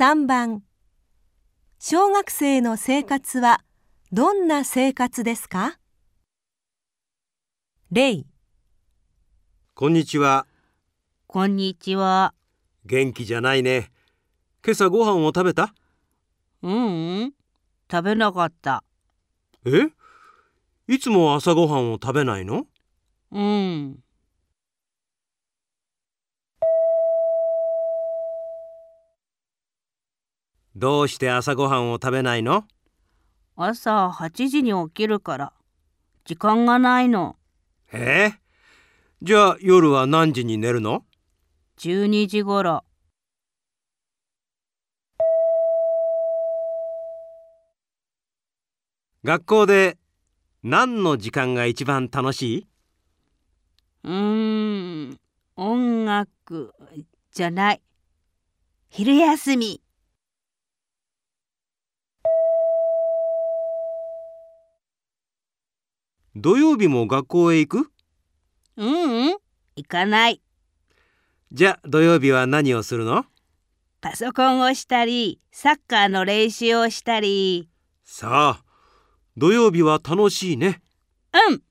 3番小学生の生活はどんな生活ですか？例こんにちは。こんにちは。元気じゃないね。今朝ご飯を食べた？ううん、食べなかった。え？いつも朝ごはんを食べないの？うん。どうして朝ごはんを食べないの？朝8時に起きるから、時間がないの。えじゃあ夜は何時に寝るの？12時ごろ。学校で何の時間が一番楽しい？うーん、音楽じゃない。昼休み。土曜日も学校へ行く？ううん、行かない。じゃあ土曜日は何をするの？パソコンをしたり、サッカーの練習をしたり。さあ土曜日は楽しいねうん。